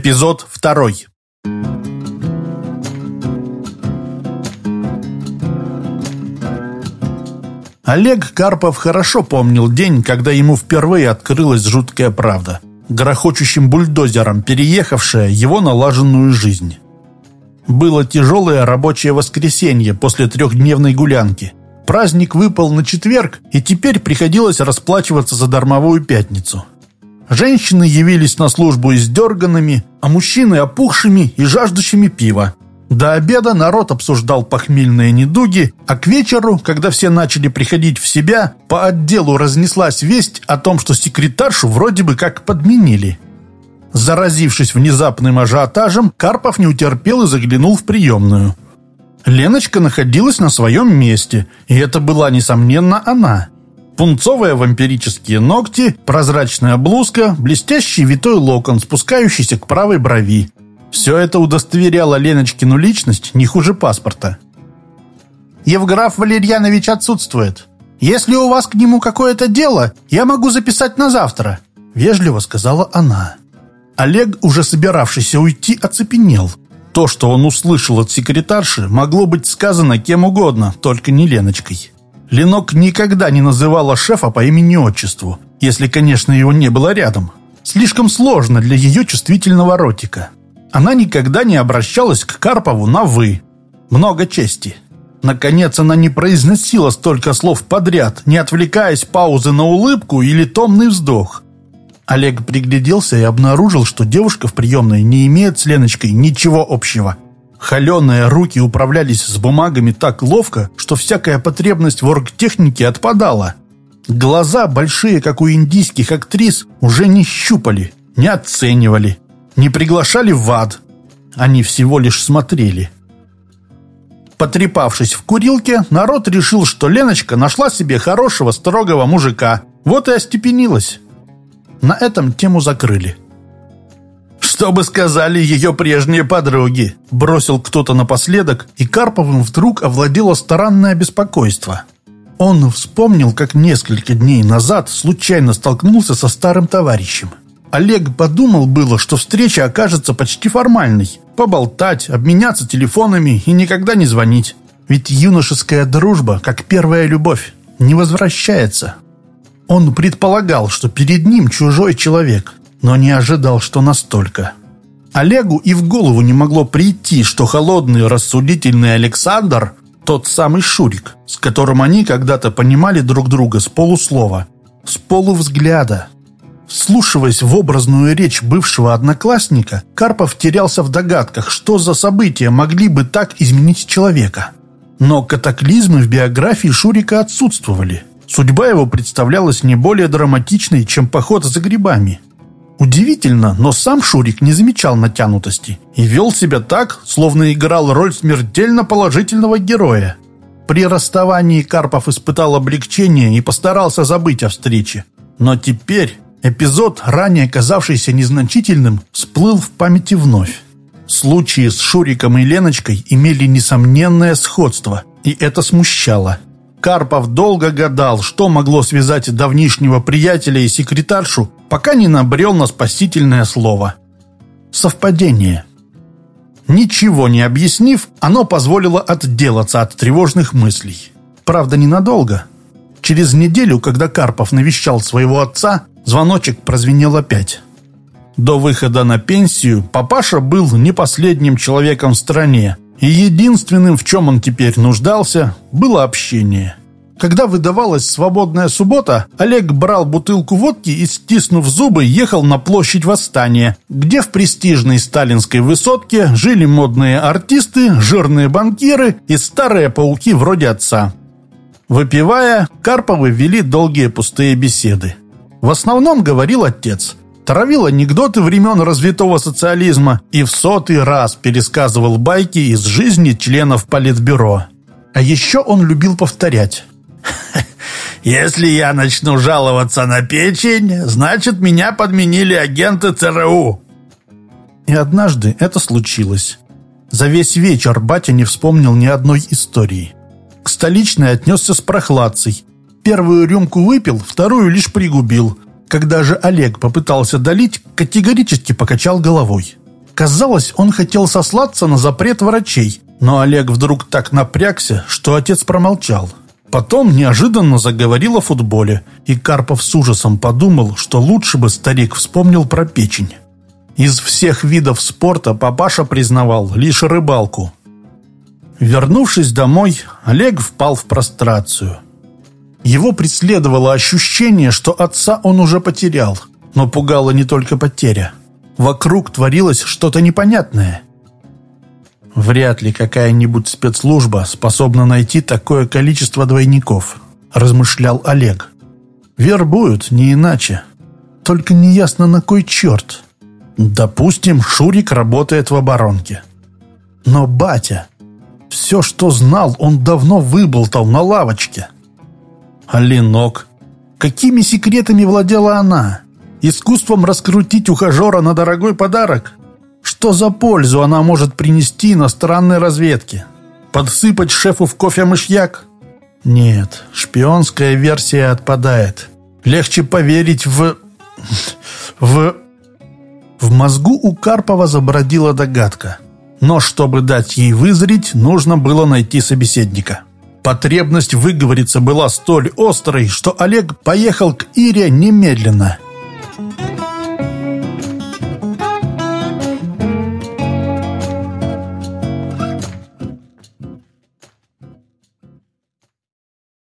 Эпизод второй. Олег Карпов хорошо помнил день, когда ему впервые открылась жуткая правда, грохочущим бульдозером переехавшая его налаженную жизнь. Было тяжелое рабочее воскресенье после трехдневной гулянки. Праздник выпал на четверг, и теперь приходилось расплачиваться за дармовую пятницу. Женщины явились на службу издерганными, а мужчины опухшими и жаждущими пива. До обеда народ обсуждал похмельные недуги, а к вечеру, когда все начали приходить в себя, по отделу разнеслась весть о том, что секретаршу вроде бы как подменили. Заразившись внезапным ажиотажем, Карпов не утерпел и заглянул в приемную. Леночка находилась на своем месте, и это была, несомненно, она – пунцовые вампирические ногти, прозрачная блузка, блестящий витой локон, спускающийся к правой брови. Все это удостоверяло Леночкину личность не хуже паспорта. «Евграф Валерьянович отсутствует. Если у вас к нему какое-то дело, я могу записать на завтра», — вежливо сказала она. Олег, уже собиравшийся уйти, оцепенел. То, что он услышал от секретарши, могло быть сказано кем угодно, только не Леночкой. Ленок никогда не называла шефа по имени-отчеству, если, конечно, его не было рядом. Слишком сложно для ее чувствительного ротика. Она никогда не обращалась к Карпову на «вы». Много чести. Наконец, она не произносила столько слов подряд, не отвлекаясь паузы на улыбку или томный вздох. Олег пригляделся и обнаружил, что девушка в приемной не имеет с Леночкой ничего общего – Холеные руки управлялись с бумагами так ловко, что всякая потребность в оргтехнике отпадала. Глаза, большие, как у индийских актрис, уже не щупали, не оценивали, не приглашали в ад. Они всего лишь смотрели. Потрепавшись в курилке, народ решил, что Леночка нашла себе хорошего, строгого мужика. Вот и остепенилась. На этом тему закрыли. «Что бы сказали ее прежние подруги?» Бросил кто-то напоследок, и Карповым вдруг овладело странное беспокойство. Он вспомнил, как несколько дней назад случайно столкнулся со старым товарищем. Олег подумал было, что встреча окажется почти формальной. Поболтать, обменяться телефонами и никогда не звонить. Ведь юношеская дружба, как первая любовь, не возвращается. Он предполагал, что перед ним чужой человек, но не ожидал, что настолько. Олегу и в голову не могло прийти, что холодный, рассудительный Александр – тот самый Шурик, с которым они когда-то понимали друг друга с полуслова, с полувзгляда. Слушаясь в образную речь бывшего одноклассника, Карпов терялся в догадках, что за события могли бы так изменить человека. Но катаклизмы в биографии Шурика отсутствовали. Судьба его представлялась не более драматичной, чем поход за грибами – Удивительно, но сам Шурик не замечал натянутости и вел себя так, словно играл роль смертельно положительного героя. При расставании Карпов испытал облегчение и постарался забыть о встрече. Но теперь эпизод, ранее казавшийся незначительным, всплыл в памяти вновь. Случаи с Шуриком и Леночкой имели несомненное сходство, и это смущало. Карпов долго гадал, что могло связать давнишнего приятеля и секретаршу, пока не набрел на спасительное слово. Совпадение. Ничего не объяснив, оно позволило отделаться от тревожных мыслей. Правда, ненадолго. Через неделю, когда Карпов навещал своего отца, звоночек прозвенел опять. До выхода на пенсию папаша был не последним человеком в стране, и единственным, в чем он теперь нуждался, было общение. Когда выдавалась свободная суббота, Олег брал бутылку водки и, стиснув зубы, ехал на площадь Восстания, где в престижной сталинской высотке жили модные артисты, жирные банкиры и старые пауки вроде отца. Выпивая, Карповы вели долгие пустые беседы. В основном говорил отец – травил анекдоты времен развитого социализма и в сотый раз пересказывал байки из жизни членов Политбюро. А еще он любил повторять. «Если я начну жаловаться на печень, значит, меня подменили агенты ЦРУ». И однажды это случилось. За весь вечер батя не вспомнил ни одной истории. К столичной отнесся с прохладцей. Первую рюмку выпил, вторую лишь пригубил – когда же Олег попытался долить, категорически покачал головой. Казалось, он хотел сослаться на запрет врачей, но Олег вдруг так напрягся, что отец промолчал. Потом неожиданно заговорил о футболе, и Карпов с ужасом подумал, что лучше бы старик вспомнил про печень. Из всех видов спорта папаша признавал лишь рыбалку. Вернувшись домой, Олег впал в прострацию. Его преследовало ощущение, что отца он уже потерял, но пугала не только потеря. Вокруг творилось что-то непонятное. Вряд ли какая-нибудь спецслужба способна найти такое количество двойников, размышлял Олег. Вербуют, не иначе. Только неясно на кой черт. Допустим, Шурик работает в оборонке. Но батя... Все, что знал, он давно выболтал на лавочке. А? Какими секретами владела она? Искусством раскрутить ухажера на дорогой подарок? Что за пользу она может принести иностранной разведке? Подсыпать шефу в кофе мышьяк? Нет, шпионская версия отпадает. Легче поверить в... в... В мозгу у Карпова забродила догадка. Но чтобы дать ей вызреть, нужно было найти собеседника. Потребность выговориться была столь острой, что Олег поехал к Ире немедленно –